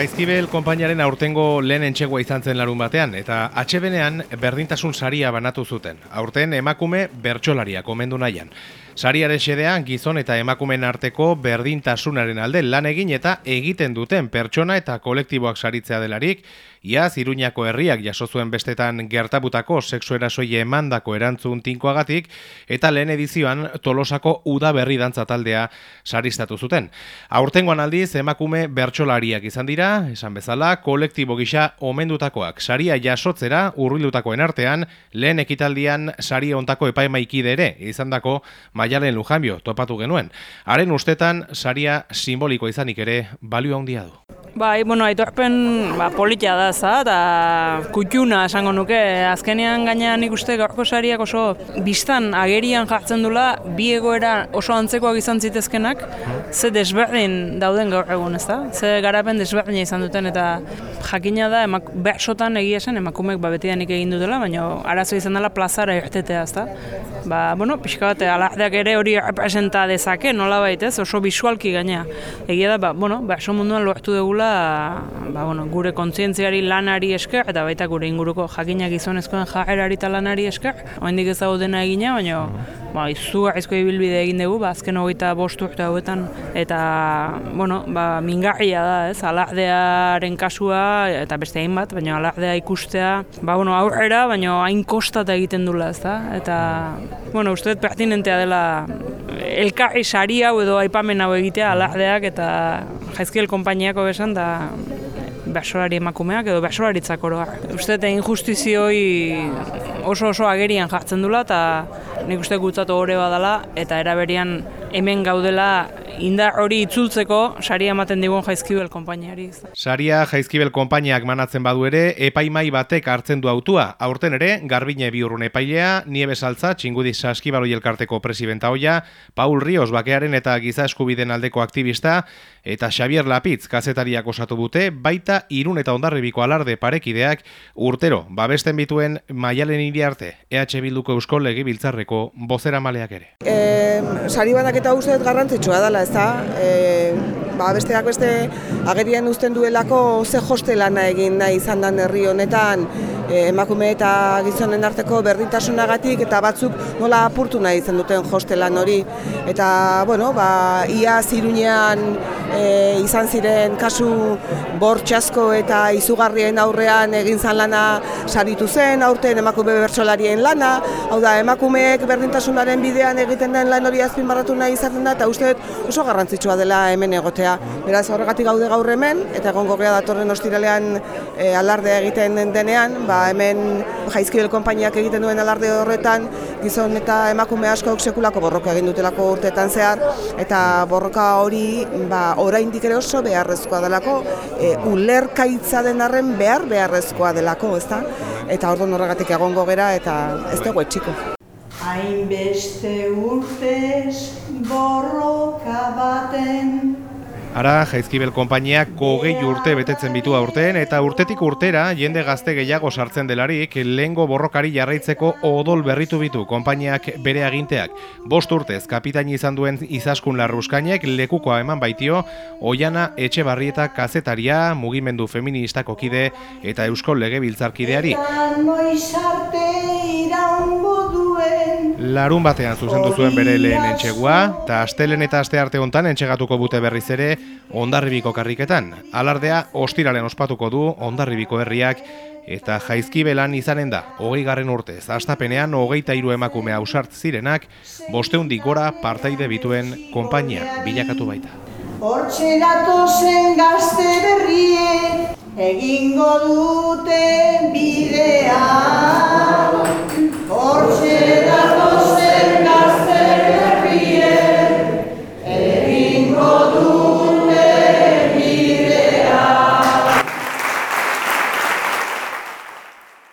Jaizkibel konpainaren aurtengo lehen entxegoa izan zen larun batean, eta atxebenean berdintasun saria banatu zuten. Aurten emakume bertsolariak omendu nahian. Sariaren xedea gizon eta emakumen arteko berdintasunaren alde lan egin eta egiten duten pertsona eta kolektiboak saritzea delarik, Iaz, Iruñako herriak jaso zuen bestetan gertabutako sexu erasoi emandako erantzun tinkoagatik, eta lehen edizioan Tolosako Uda Berri Dantza taldea saristatu zuten. Aurtengoan aldiz, emakume bertsolariak izan dira, esan bezala, kolektibo gisa omendutakoak. Saria jasotzera, urbilutakoen artean, lehen ekitaldian sari ontako epaimaikide ere, izan dako maialen lujanbio, topatu genuen. Haren ustetan, saria simboliko izanik ere, balio handia du. Bai, bueno, aitorpen ba, politia da, za, eta kutxuna esango nuke. Azkenean gainean nik uste gaurko sariak oso biztan agerian jartzen dula, bi egoera oso antzekoak izan zitezkenak, ze desberdin dauden gaur egun, ez da? Ze garapen desberdina izan duten, eta jakina da, emak, bersotan egia esan, emakumek ba, betidanik egin dutela, baina arazo izan dela plazara irtetea, ez da? Ba, bueno, pixka bat, alardeak ere hori representa dezake, nola baitez, oso visualki gainea. Egia da, ba, bueno, berso munduan lortu dugula ba, bueno, gure kontzientziari lanari esker, eta baita gure inguruko jakinak gizonezkoen jarrerari eta lanari esker. Oendik ez dena egina, baina ba, izu aizko ibilbide egin dugu, ba, azken hogeita bostu urte hauetan, eta bueno, ba, mingarria da, ez, alardearen kasua, eta beste hainbat, baina alardea ikustea, ba, bueno, aurrera, baina hain kostata egiten dula, ez da, eta, bueno, uste pertinentea dela elkarri sari hau edo aipamen hau egitea alardeak eta jaizkiel konpainiako besan da bersolari emakumeak edo bersolaritzak oroa. Uste eta injustizioi oso oso agerian jartzen dula eta nik uste gutzatu hori badala eta eraberian hemen gaudela indar hori itzultzeko saria ematen digun jaizkibel konpainiari. Saria jaizkibel konpainiak manatzen badu ere, epaimai batek hartzen du autua. Aurten ere, garbine bi urrun epailea, niebe saltza, txingudi saskibaloi elkarteko presidenta hoia, Paul Rios bakearen eta giza eskubiden aldeko aktivista, eta Xavier Lapitz kazetariak osatu dute, baita irun eta ondarribiko alarde parekideak urtero, babesten bituen maialen hiri arte, EH Bilduko Eusko Legi Biltzarreko bozera maleak ere. E, sari banak eta uste garrantzitsua dela, ez da? Ba, besteak beste agerian uzten duelako ze joste lana egin nahi izan den herri honetan e, emakume eta gizonen arteko berdintasunagatik eta batzuk nola apurtu nahi izan duten joste lan hori. Eta, bueno, ba, ia zirunean e, izan ziren kasu bortxasko eta izugarrien aurrean egin zan lana saritu zen, aurten emakume bertsolarien lana, hau da, emakumeek berdintasunaren bidean egiten den lan hori azpimarratu nahi izaten da, eta uste oso garrantzitsua dela hemen egotea. Beraz, horregatik gaude gaur hemen, eta egongo gea datorren ostiralean e, alardea egiten denean, ba, hemen jaizkibel konpainiak egiten duen alarde horretan, gizon eta emakume askok sekulako borroka egin dutelako urteetan zehar, eta borroka hori ba, oraindik ere oso beharrezkoa delako, e, ulerkaitza den arren behar beharrezkoa delako, ezta? Eta orduan horregatik egongo gera eta ez dugu etxiko. Hainbeste urtez borroka baten Ara, Jaizkibel konpainiak kogei urte betetzen bitu aurten eta urtetik urtera jende gazte gehiago sartzen delarik lehengo borrokari jarraitzeko odol berritu bitu konpainiak bere aginteak. Bost urtez, kapitain izan duen izaskun larruskainek lekukoa eman baitio, oiana etxe barrieta kazetaria, mugimendu feministako kide eta eusko lege biltzarkideari. Larun batean zuzendu zuen bere lehen entxegua, eta astelen eta aste arte hontan entxegatuko bute berriz ere ondarribiko karriketan. Alardea ostiralen ospatuko du ondarribiko herriak eta jaizkibelan izanen da, hogei garren urtez, astapenean hogeita hiru emakume ausart zirenak, bosteundik gora partaide bituen konpainia bilakatu baita. Hortxe zen gazte berrie, egingo dute bidea.